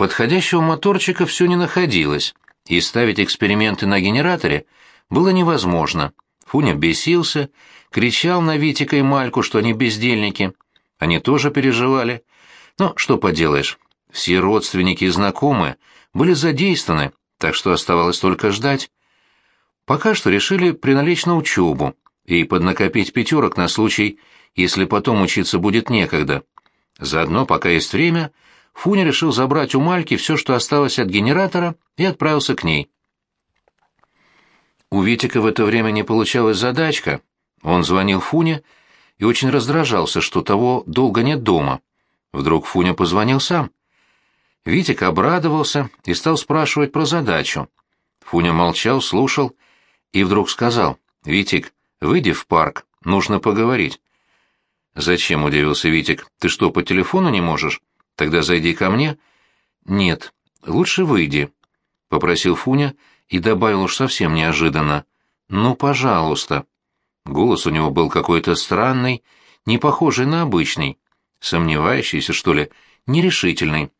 Подходящего моторчика все не находилось, и ставить эксперименты на генераторе было невозможно. Фуня бесился, кричал на Витика и Мальку, что они бездельники. Они тоже переживали. Но что поделаешь, все родственники и знакомые были задействованы, так что оставалось только ждать. Пока что решили приналечь на учебу и поднакопить пятерок на случай, если потом учиться будет некогда. Заодно, пока есть время, Фуня решил забрать у Мальки все, что осталось от генератора, и отправился к ней. У Витика в это время не получалась задачка. Он звонил Фуне и очень раздражался, что того долго нет дома. Вдруг Фуня позвонил сам. Витик обрадовался и стал спрашивать про задачу. Фуня молчал, слушал и вдруг сказал, «Витик, выйди в парк, нужно поговорить». «Зачем?» — удивился Витик. «Ты что, по телефону не можешь? Тогда зайди ко мне». «Нет, лучше выйди», — попросил Фуня и добавил уж совсем неожиданно. «Ну, пожалуйста». Голос у него был какой-то странный, не похожий на обычный, сомневающийся, что ли, нерешительный.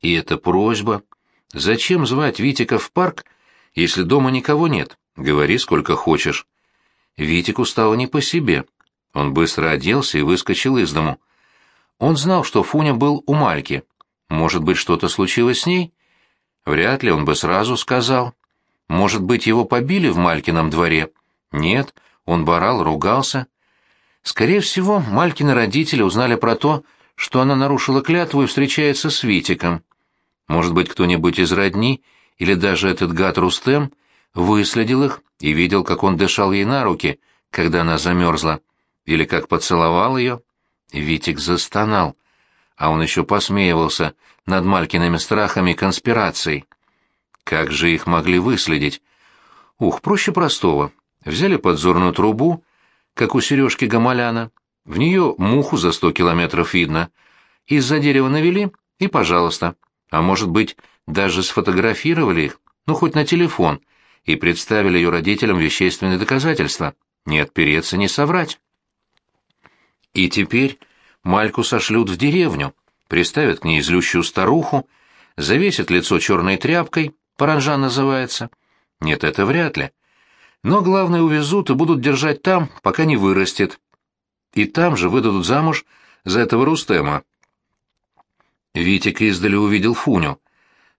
И эта просьба. Зачем звать Витика в парк, если дома никого нет? Говори сколько хочешь. Витику стало не по себе. Он быстро оделся и выскочил из дому. Он знал, что Фуня был у Мальки. Может быть, что-то случилось с ней? Вряд ли он бы сразу сказал. Может быть, его побили в Малькином дворе? Нет, он барал, ругался. Скорее всего, Малькины родители узнали про то, что она нарушила клятву и встречается с Витиком. Может быть, кто-нибудь из родни, или даже этот гад Рустем, выследил их и видел, как он дышал ей на руки, когда она замерзла, или как поцеловал ее. Витик застонал, а он еще посмеивался над Малькиными страхами конспираций. Как же их могли выследить? Ух, проще простого. Взяли подзорную трубу, как у Сережки Гамаляна, в нее муху за сто километров видно, из-за дерева навели, и пожалуйста. А может быть, даже сфотографировали их, ну, хоть на телефон, и представили ее родителям вещественные доказательства. Не отпереться, не соврать. И теперь Мальку сошлют в деревню, приставят к ней злющую старуху, завесят лицо черной тряпкой, паранжан называется. Нет, это вряд ли. Но главное увезут и будут держать там, пока не вырастет. И там же выдадут замуж за этого Рустема. Витик издали увидел Фуню.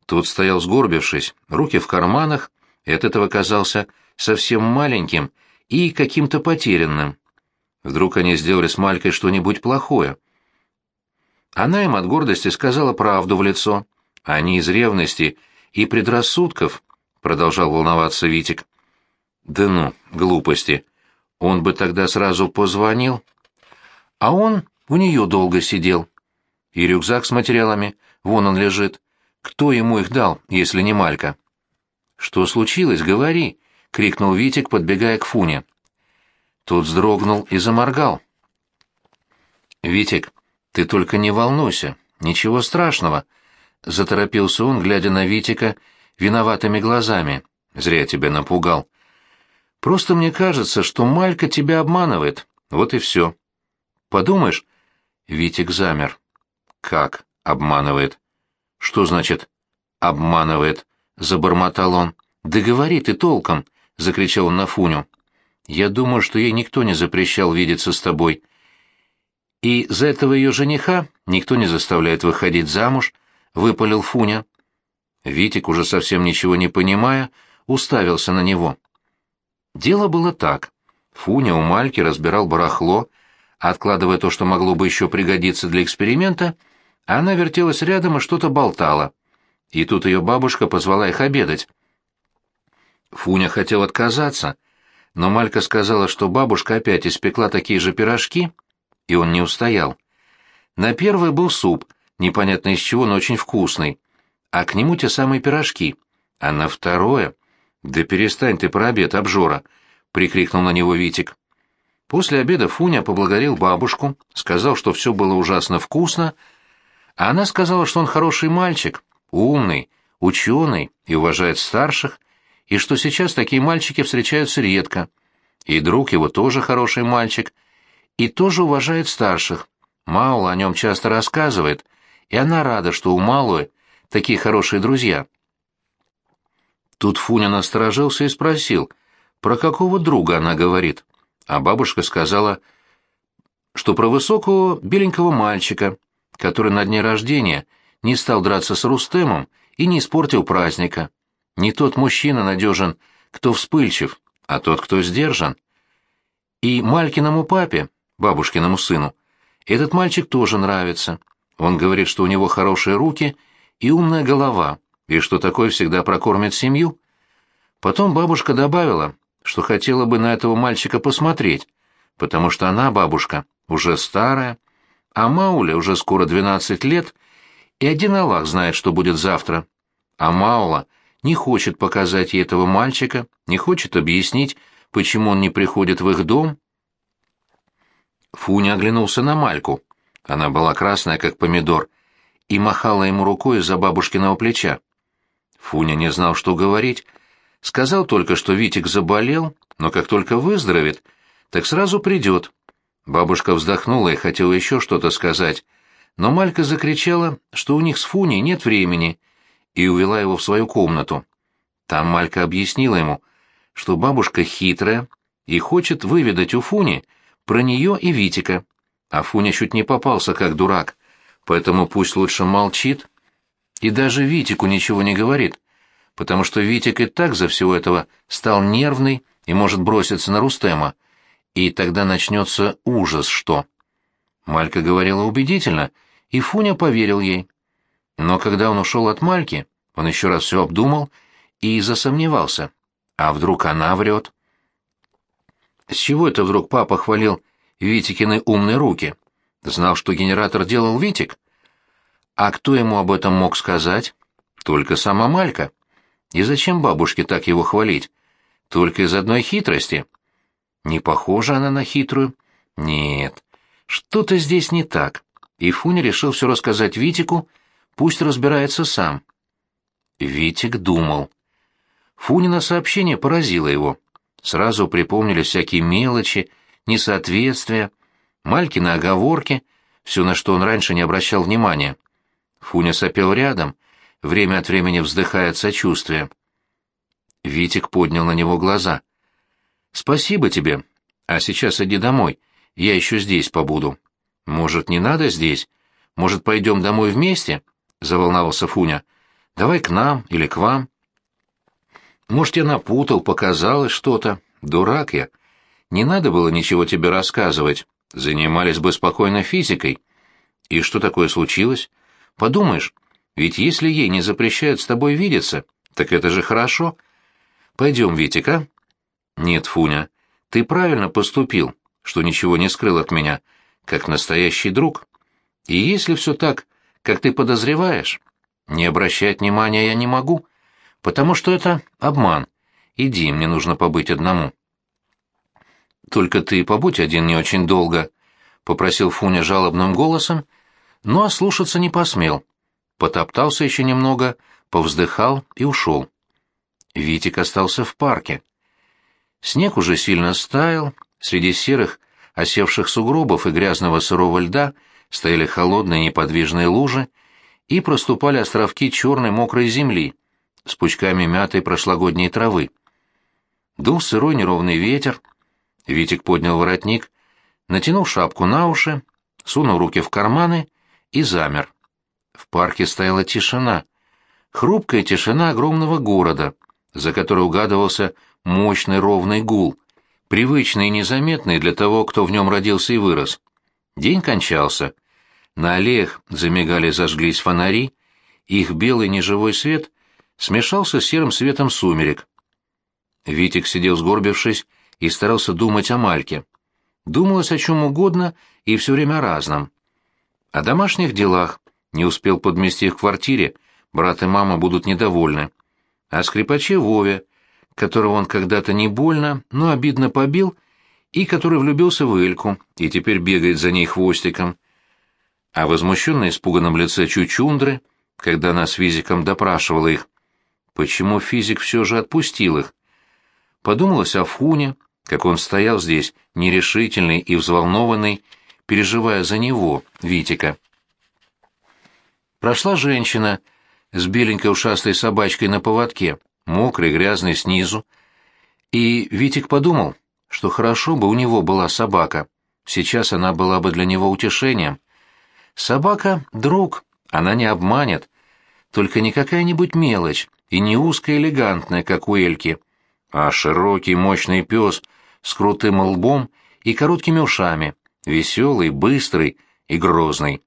Тот стоял сгорбившись, руки в карманах, и от этого казался совсем маленьким и каким-то потерянным. Вдруг они сделали с Малькой что-нибудь плохое. Она им от гордости сказала правду в лицо. Они из ревности и предрассудков, — продолжал волноваться Витик. Да ну, глупости. Он бы тогда сразу позвонил. А он у нее долго сидел. И рюкзак с материалами, вон он лежит. Кто ему их дал, если не Малька? «Что случилось? Говори!» — крикнул Витик, подбегая к Фуне. Тот вздрогнул и заморгал. «Витик, ты только не волнуйся, ничего страшного», — заторопился он, глядя на Витика виноватыми глазами. «Зря тебя напугал. Просто мне кажется, что Малька тебя обманывает, вот и все. Подумаешь?» Витик замер. «Как обманывает?» «Что значит «обманывает»?» — забормотал он. «Да говори ты толком!» — закричал он на Фуню. «Я думаю, что ей никто не запрещал видеться с тобой. И за этого ее жениха никто не заставляет выходить замуж», — выпалил Фуня. Витик, уже совсем ничего не понимая, уставился на него. Дело было так. Фуня у Мальки разбирал барахло, откладывая то, что могло бы еще пригодиться для эксперимента, а она вертелась рядом и что-то болтала. И тут ее бабушка позвала их обедать. Фуня хотел отказаться, но Малька сказала, что бабушка опять испекла такие же пирожки, и он не устоял. На первый был суп, непонятно из чего, но очень вкусный, а к нему те самые пирожки, а на второе... «Да перестань ты про обед, обжора!» — прикрикнул на него Витик. После обеда Фуня поблагодарил бабушку, сказал, что все было ужасно вкусно, а она сказала, что он хороший мальчик, умный, ученый и уважает старших, и что сейчас такие мальчики встречаются редко. И друг его тоже хороший мальчик, и тоже уважает старших. Маула о нем часто рассказывает, и она рада, что у Малуэ такие хорошие друзья. Тут Фуня насторожился и спросил, про какого друга она говорит, а бабушка сказала, что про высокого беленького мальчика, который на дне рождения не стал драться с Рустемом и не испортил праздника. Не тот мужчина надежен, кто вспыльчив, а тот, кто сдержан. И Малькиному папе, бабушкиному сыну, этот мальчик тоже нравится. Он говорит, что у него хорошие руки и умная голова, и что такой всегда прокормит семью. Потом бабушка добавила, что хотела бы на этого мальчика посмотреть, потому что она, бабушка, уже старая, а Мауле уже скоро двенадцать лет, и один Аллах знает, что будет завтра. А Маула не хочет показать ей этого мальчика, не хочет объяснить, почему он не приходит в их дом. Фуня оглянулся на Мальку. Она была красная, как помидор, и махала ему рукой из-за бабушкиного плеча. Фуня не знал, что говорить. Сказал только, что Витик заболел, но как только выздоровеет, так сразу придет. Бабушка вздохнула и хотела еще что-то сказать, но Малька закричала, что у них с Фуней нет времени, и увела его в свою комнату. Там Малька объяснила ему, что бабушка хитрая и хочет выведать у Фуни про нее и Витика, а Фуня чуть не попался как дурак, поэтому пусть лучше молчит и даже Витику ничего не говорит, потому что Витик и так за всего этого стал нервный и может броситься на Рустема, и тогда начнется ужас, что... Малька говорила убедительно, и Фуня поверил ей. Но когда он ушел от Мальки, он еще раз все обдумал и засомневался. А вдруг она врет? С чего это вдруг папа хвалил Витикины умные руки? Знал, что генератор делал Витик? А кто ему об этом мог сказать? Только сама Малька. И зачем бабушке так его хвалить? Только из одной хитрости. Не похожа она на хитрую? Нет, что-то здесь не так. И Фуня решил все рассказать Витику, пусть разбирается сам. Витик думал. Фунина сообщение поразило его. Сразу припомнили всякие мелочи, несоответствия, Малькины оговорки, все, на что он раньше не обращал внимания. Фуня сопел рядом, время от времени вздыхая от сочувствия. Витик поднял на него глаза. «Спасибо тебе. А сейчас иди домой. Я еще здесь побуду». «Может, не надо здесь? Может, пойдем домой вместе?» — заволновался Фуня. «Давай к нам или к вам». «Может, я напутал, показалось что-то. Дурак я. Не надо было ничего тебе рассказывать. Занимались бы спокойно физикой. И что такое случилось? Подумаешь, ведь если ей не запрещают с тобой видеться, так это же хорошо. Пойдем, Витик, а?» «Нет, Фуня, ты правильно поступил, что ничего не скрыл от меня, как настоящий друг. И если все так, как ты подозреваешь, не обращать внимания я не могу, потому что это обман. Иди, мне нужно побыть одному». «Только ты побудь один не очень долго», — попросил Фуня жалобным голосом, но ослушаться не посмел. Потоптался еще немного, повздыхал и ушел. Витик остался в парке. Снег уже сильно стаял, среди серых, осевших сугробов и грязного сырого льда стояли холодные неподвижные лужи и проступали островки черной мокрой земли с пучками мятой прошлогодней травы. Дул сырой неровный ветер. Витик поднял воротник, натянул шапку на уши, сунул руки в карманы и замер. В парке стояла тишина. Хрупкая тишина огромного города, за которой угадывался мощный ровный гул, привычный и незаметный для того, кто в нем родился и вырос. День кончался. На аллеях замигали зажглись фонари, их белый неживой свет смешался с серым светом сумерек. Витик сидел сгорбившись и старался думать о Мальке. Думалось о чем угодно и все время о разном. О домашних делах, не успел подмести их в квартире, брат и мама будут недовольны. О скрипаче Вове, которого он когда-то не больно, но обидно побил, и который влюбился в Эльку и теперь бегает за ней хвостиком. А возмущенно испуганном лице Чучундры, когда она с физиком допрашивала их, почему физик все же отпустил их. Подумалось о Фуне, как он стоял здесь, нерешительный и взволнованный, переживая за него, Витика. прошла женщина с беленькой ушастой собачкой на поводке, мокрой, грязной снизу, и Витик подумал, что хорошо бы у него была собака. Сейчас она была бы для него утешением. Собака — друг, она не обманет. Только не какая-нибудь мелочь и не узкая элегантная, как у Эльки, а широкий мощный пес с крутым лбом и короткими ушами, веселый, быстрый и грозный.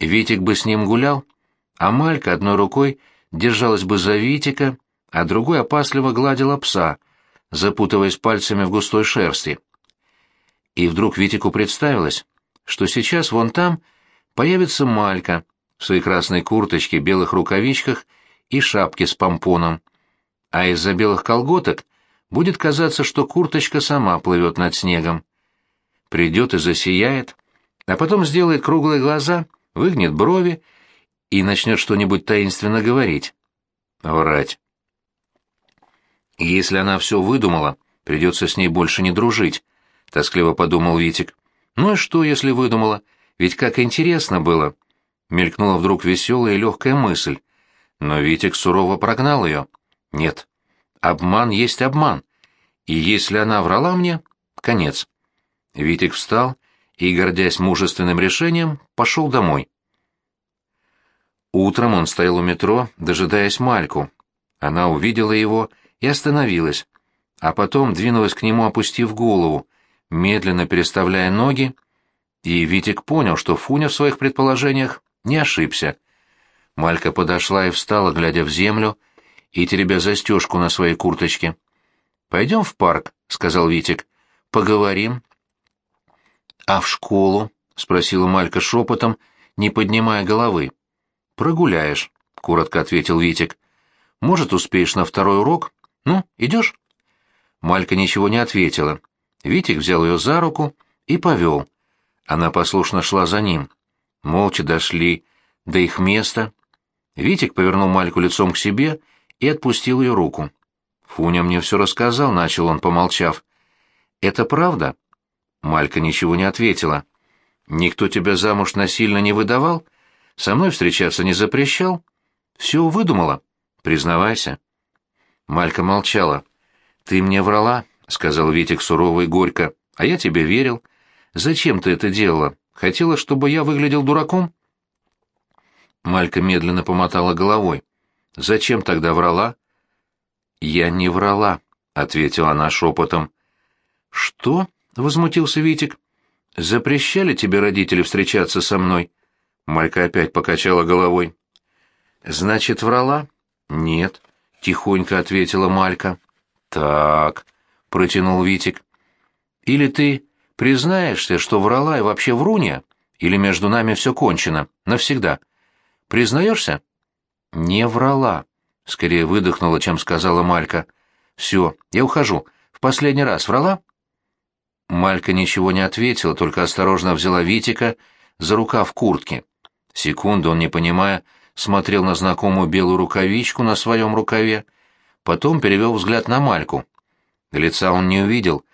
Витик бы с ним гулял, а Малька одной рукой держалась бы за Витика, а другой опасливо гладила пса, запутываясь пальцами в густой шерсти. И вдруг Витику представилось, что сейчас вон там появится Малька в своей красной курточке, белых рукавичках и шапке с помпоном, а из-за белых колготок будет казаться, что курточка сама плывет над снегом. Придет и засияет, а потом сделает круглые глаза, выгнет брови и начнет что-нибудь таинственно говорить. Врать. Если она все выдумала, придется с ней больше не дружить, — тоскливо подумал Витик. Ну и что, если выдумала? Ведь как интересно было. Мелькнула вдруг веселая и легкая мысль. Но Витик сурово прогнал ее. Нет, обман есть обман. И если она врала мне, конец. Витик встал и, гордясь мужественным решением, пошел домой. Утром он стоял у метро, дожидаясь Мальку. Она увидела его и остановилась, а потом двинулась к нему, опустив голову, медленно переставляя ноги, и Витик понял, что Фуня в своих предположениях не ошибся. Малька подошла и встала, глядя в землю и теребя застежку на своей курточке. «Пойдем в парк», — сказал Витик. «Поговорим». «А в школу?» — спросила Малька шепотом, не поднимая головы. «Прогуляешь», — коротко ответил Витик. «Может, успеешь на второй урок? Ну, идешь?» Малька ничего не ответила. Витик взял ее за руку и повел. Она послушно шла за ним. Молча дошли до их места. Витик повернул Мальку лицом к себе и отпустил ее руку. «Фуня мне все рассказал», — начал он, помолчав. «Это правда?» Малька ничего не ответила. «Никто тебя замуж насильно не выдавал? Со мной встречаться не запрещал? Все выдумала? Признавайся». Малька молчала. «Ты мне врала», — сказал Витик сурово и горько, — «а я тебе верил. Зачем ты это делала? Хотела, чтобы я выглядел дураком?» Малька медленно помотала головой. «Зачем тогда врала?» «Я не врала», — ответила она шепотом. «Что?» — возмутился Витик. «Запрещали тебе родители встречаться со мной?» Малька опять покачала головой. «Значит, врала?» «Нет», — тихонько ответила Малька. «Так», — протянул Витик. «Или ты признаешься, что врала и вообще врунья, или между нами все кончено, навсегда? Признаешься?» «Не врала», — скорее выдохнула, чем сказала Малька. «Все, я ухожу. В последний раз врала?» Малька ничего не ответила, только осторожно взяла Витика за рукав куртки. Секунду он, не понимая, смотрел на знакомую белую рукавичку на своем рукаве, потом перевел взгляд на Мальку. Лица он не увидел,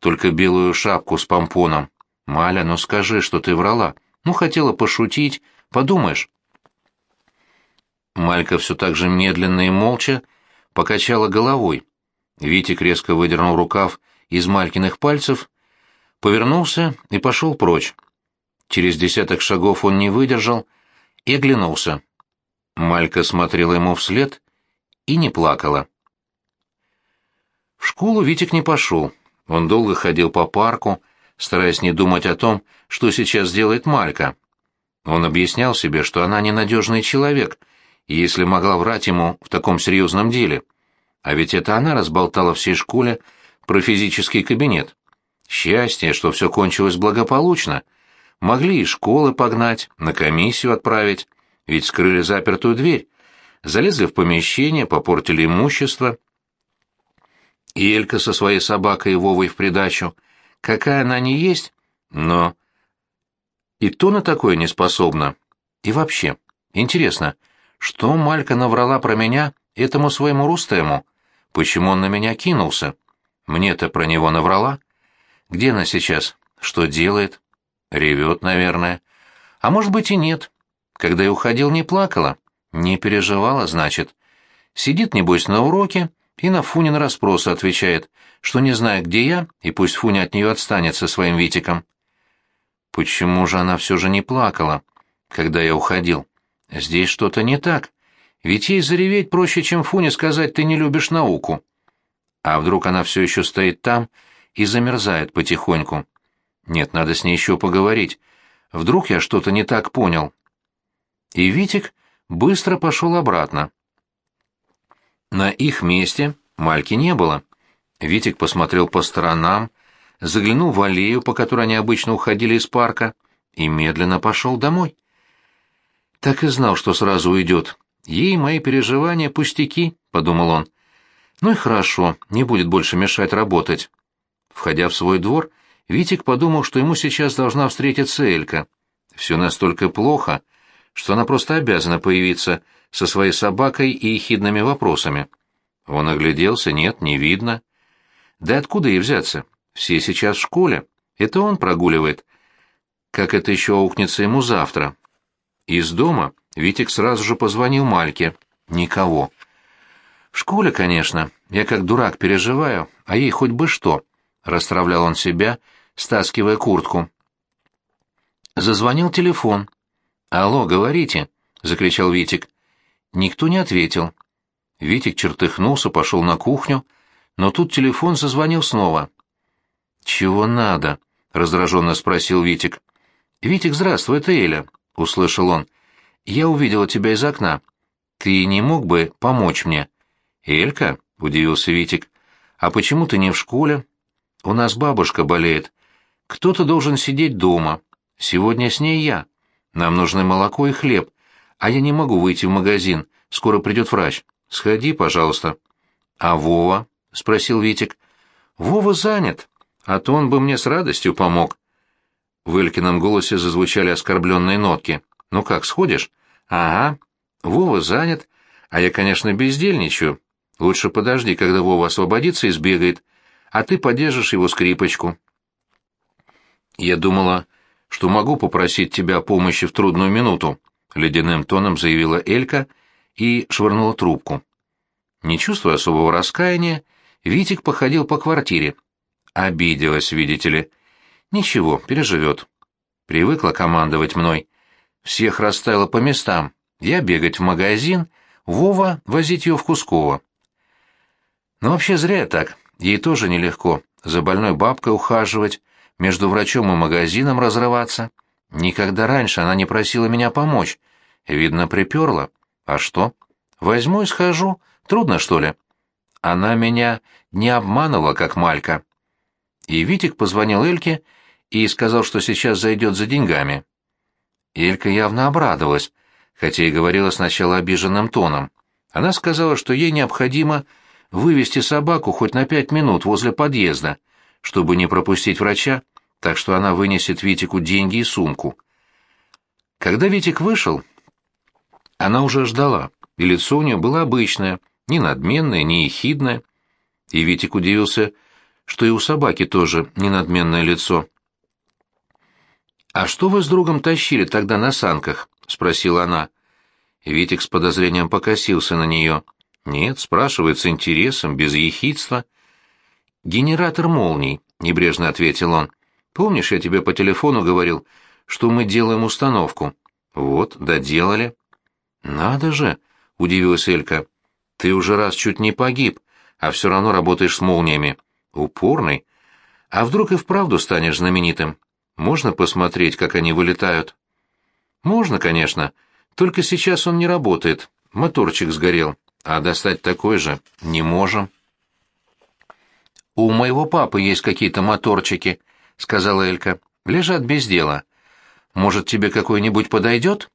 только белую шапку с помпоном. «Маля, ну скажи, что ты врала. Ну, хотела пошутить, подумаешь». Малька все так же медленно и молча покачала головой. Витик резко выдернул рукав из Малькиных пальцев, повернулся и пошел прочь. Через десяток шагов он не выдержал и оглянулся. Малька смотрела ему вслед и не плакала. В школу Витик не пошел. Он долго ходил по парку, стараясь не думать о том, что сейчас делает Малька. Он объяснял себе, что она ненадежный человек, если могла врать ему в таком серьезном деле. А ведь это она разболтала всей школе про физический кабинет. Счастье, что все кончилось благополучно. Могли и школы погнать, на комиссию отправить, ведь скрыли запертую дверь. Залезли в помещение, попортили имущество. И Элька со своей собакой Вовой в придачу. Какая она не есть, но... И то на такое не способна. И вообще, интересно, что Малька наврала про меня этому своему Рустему? Почему он на меня кинулся? Мне-то про него наврала. Где она сейчас? Что делает? Ревет, наверное. А может быть и нет. Когда я уходил, не плакала? Не переживала, значит. Сидит, небось, на уроке и на Фунин расспросы отвечает, что не знает, где я, и пусть Фуня от нее отстанет со своим Витиком. Почему же она все же не плакала, когда я уходил? Здесь что-то не так. Ведь ей зареветь проще, чем Фуне сказать «ты не любишь науку». А вдруг она все еще стоит там и замерзает потихоньку? Нет, надо с ней еще поговорить. Вдруг я что-то не так понял. И Витик быстро пошел обратно. На их месте Мальки не было. Витик посмотрел по сторонам, заглянул в аллею, по которой они обычно уходили из парка, и медленно пошел домой. Так и знал, что сразу уйдет. Ей мои переживания пустяки, — подумал он. Ну и хорошо, не будет больше мешать работать. Входя в свой двор, Витик подумал, что ему сейчас должна встретиться Элька. Все настолько плохо, что она просто обязана появиться со своей собакой и ехидными вопросами. Он огляделся, нет, не видно. Да откуда ей взяться? Все сейчас в школе. Это он прогуливает. Как это еще аукнется ему завтра? Из дома Витик сразу же позвонил Мальке. Никого. В школе, конечно. Я как дурак переживаю, а ей хоть бы что. Расстравлял он себя, стаскивая куртку. Зазвонил телефон. «Алло, говорите!» — закричал Витик. Никто не ответил. Витик чертыхнулся, пошел на кухню, но тут телефон зазвонил снова. «Чего надо?» — раздраженно спросил Витик. «Витик, здравствуй, это Эля», — услышал он. «Я увидела тебя из окна. Ты не мог бы помочь мне?» «Элька?» — удивился Витик. «А почему ты не в школе?» «У нас бабушка болеет. Кто-то должен сидеть дома. Сегодня с ней я. Нам нужны молоко и хлеб, а я не могу выйти в магазин. Скоро придет врач. Сходи, пожалуйста». «А Вова?» — спросил Витик. «Вова занят, а то он бы мне с радостью помог». В Элькином голосе зазвучали оскорбленные нотки. «Ну как, сходишь?» «Ага. Вова занят, а я, конечно, бездельничаю. Лучше подожди, когда Вова освободится и сбегает, а ты подержишь его скрипочку». «Я думала, что могу попросить тебя помощи в трудную минуту», — ледяным тоном заявила Элька и швырнула трубку. Не чувствуя особого раскаяния, Витик походил по квартире. Обиделась, видите ли. Ничего, переживет. Привыкла командовать мной. Всех расставила по местам. Я бегать в магазин, Вова возить ее в Кусково. Но вообще зря так. Ей тоже нелегко. За больной бабкой ухаживать, между врачом и магазином разрываться. Никогда раньше она не просила меня помочь. Видно, приперла. А что? Возьму и схожу. Трудно, что ли? Она меня не обманывала, как Малька. И Витик позвонил Эльке и сказал, что сейчас зайдет за деньгами. Элька явно обрадовалась, хотя и говорила сначала обиженным тоном. Она сказала, что ей необходимо вывести собаку хоть на пять минут возле подъезда, чтобы не пропустить врача, так что она вынесет Витику деньги и сумку. Когда Витик вышел, она уже ждала, и лицо у нее было обычное, не надменное, не ехидное. И Витик удивился, что и у собаки тоже не надменное лицо. «А что вы с другом тащили тогда на санках?» — спросила она. Витик с подозрением покосился на нее. «Нет, спрашивает с интересом, без ехидства». «Генератор молний», — небрежно ответил он. «Помнишь, я тебе по телефону говорил, что мы делаем установку?» «Вот, доделали». «Надо же», — удивилась Элька. «Ты уже раз чуть не погиб, а все равно работаешь с молниями. Упорный. А вдруг и вправду станешь знаменитым? Можно посмотреть, как они вылетают?» «Можно, конечно. Только сейчас он не работает. Моторчик сгорел. А достать такой же не можем». «У моего папы есть какие-то моторчики», — сказала Элька. «Лежат без дела. Может, тебе какой-нибудь подойдет?»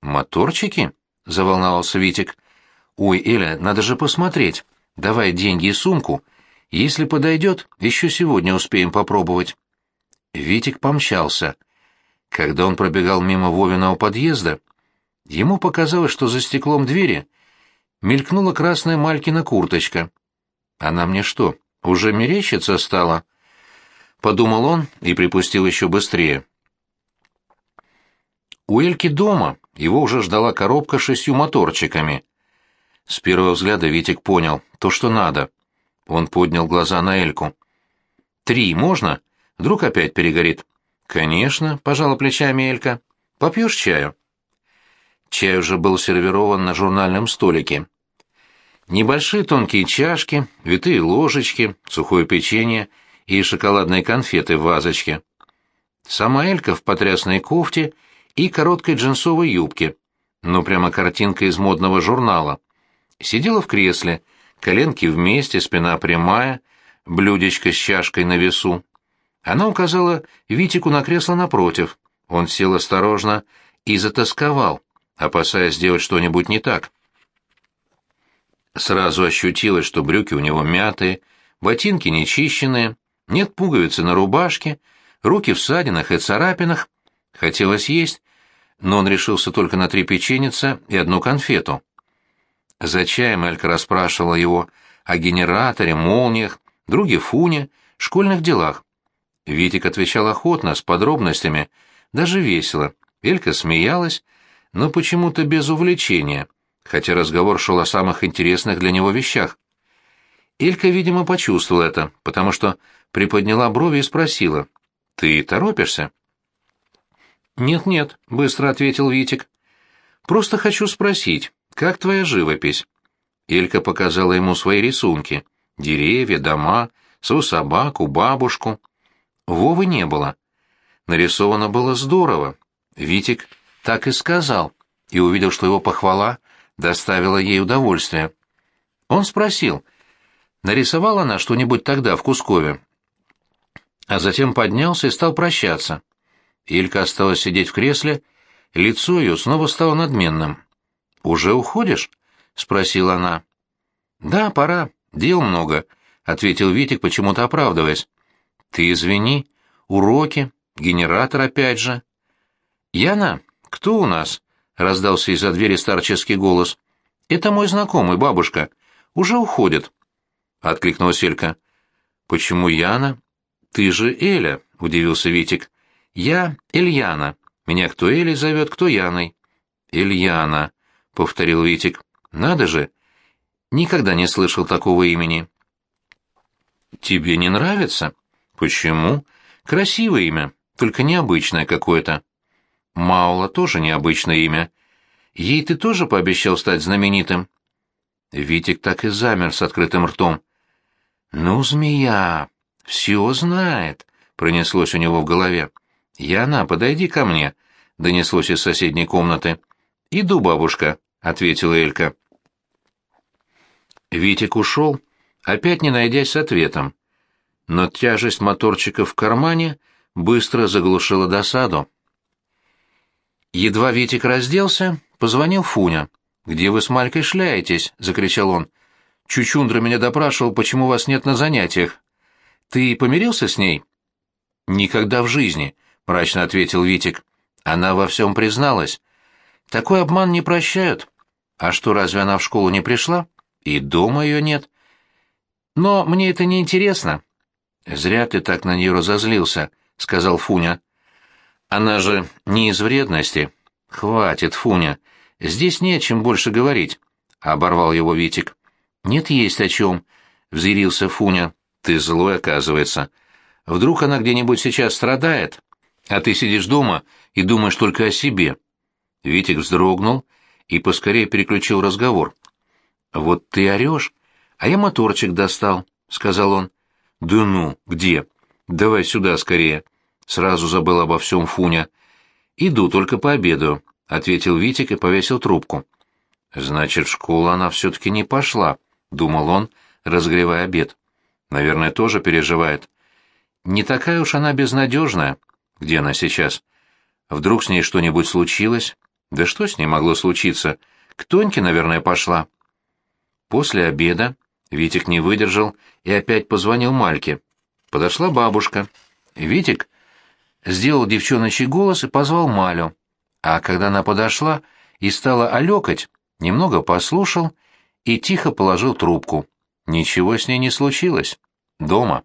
«Моторчики?» — заволновался Витик. «Ой, Эля, надо же посмотреть. Давай деньги и сумку. Если подойдет, еще сегодня успеем попробовать». Витик помчался. Когда он пробегал мимо Вовиного подъезда, ему показалось, что за стеклом двери мелькнула красная Малькина курточка. «Она мне что, уже мерещится стало, подумал он и припустил еще быстрее. У Эльки дома его уже ждала коробка с шестью моторчиками. С первого взгляда Витик понял, то, что надо. Он поднял глаза на Эльку. «Три можно? Вдруг опять перегорит?» «Конечно», — пожала плечами Элька. «Попьешь чаю?» Чай уже был сервирован на журнальном столике. Небольшие тонкие чашки, витые ложечки, сухое печенье и шоколадные конфеты в вазочке. Сама Элька в потрясной кофте и короткой джинсовой юбке, ну прямо картинка из модного журнала. Сидела в кресле, коленки вместе, спина прямая, блюдечко с чашкой на весу. Она указала Витику на кресло напротив. Он сел осторожно и затасковал, опасаясь сделать что-нибудь не так. Сразу ощутилось, что брюки у него мятые, ботинки нечищенные, нет пуговицы на рубашке, руки в садинах и царапинах. Хотелось есть, но он решился только на три печеница и одну конфету. За чаем Элька расспрашивала его о генераторе, молниях, друге Фуне, школьных делах. Витик отвечал охотно, с подробностями, даже весело. Элька смеялась, но почему-то без увлечения — хотя разговор шел о самых интересных для него вещах. Илька, видимо, почувствовала это, потому что приподняла брови и спросила, «Ты торопишься?» «Нет-нет», — быстро ответил Витик. «Просто хочу спросить, как твоя живопись?» Илька показала ему свои рисунки. Деревья, дома, свою собаку, бабушку. Вовы не было. Нарисовано было здорово. Витик так и сказал, и увидел, что его похвала доставило ей удовольствие. Он спросил, нарисовала она что-нибудь тогда в Кускове? А затем поднялся и стал прощаться. Илька осталась сидеть в кресле, лицо ее снова стало надменным. «Уже уходишь?» — спросила она. «Да, пора, дел много», — ответил Витик, почему-то оправдываясь. «Ты извини, уроки, генератор опять же». «Яна, кто у нас?» — раздался из-за двери старческий голос. «Это мой знакомый, бабушка. Уже уходит», — откликнулась Элька. «Почему Яна?» «Ты же Эля», — удивился Витик. «Я Эльяна. Меня кто Элей зовет, кто Яной». «Эльяна», — повторил Витик. «Надо же! Никогда не слышал такого имени». «Тебе не нравится?» «Почему? Красивое имя, только необычное какое-то». Маула тоже необычное имя. Ей ты тоже пообещал стать знаменитым?» Витик так и замер с открытым ртом. «Ну, змея, все знает», — пронеслось у него в голове. «Яна, подойди ко мне», — донеслось из соседней комнаты. «Иду, бабушка», — ответила Элька. Витик ушел, опять не найдясь с ответом. Но тяжесть моторчика в кармане быстро заглушила досаду. Едва Витик разделся, позвонил Фуня. «Где вы с Малькой шляетесь?» — закричал он. «Чучундра меня допрашивал, почему вас нет на занятиях. Ты помирился с ней?» «Никогда в жизни», — мрачно ответил Витик. «Она во всем призналась. Такой обман не прощают. А что, разве она в школу не пришла? И дома ее нет. Но мне это не интересно». «Зря ты так на нее разозлился», — сказал Фуня. Она же не из вредности. Хватит, Фуня. Здесь не о чем больше говорить. Оборвал его Витик. Нет, есть о чем. Взъярился Фуня. Ты злой, оказывается. Вдруг она где-нибудь сейчас страдает, а ты сидишь дома и думаешь только о себе. Витик вздрогнул и поскорее переключил разговор. «Вот ты орешь, а я моторчик достал», — сказал он. «Да ну, где? Давай сюда скорее». Сразу забыл обо всем Фуня. «Иду, только пообедаю», — ответил Витик и повесил трубку. «Значит, в школу она все-таки не пошла», — думал он, разгревая обед. «Наверное, тоже переживает. Не такая уж она безнадежная. Где она сейчас? Вдруг с ней что-нибудь случилось? Да что с ней могло случиться? К Тоньке, наверное, пошла». После обеда Витик не выдержал и опять позвонил Мальке. Подошла бабушка. Витик сделал девчоночий голос и позвал Малю. А когда она подошла и стала олекать, немного послушал и тихо положил трубку. Ничего с ней не случилось. Дома.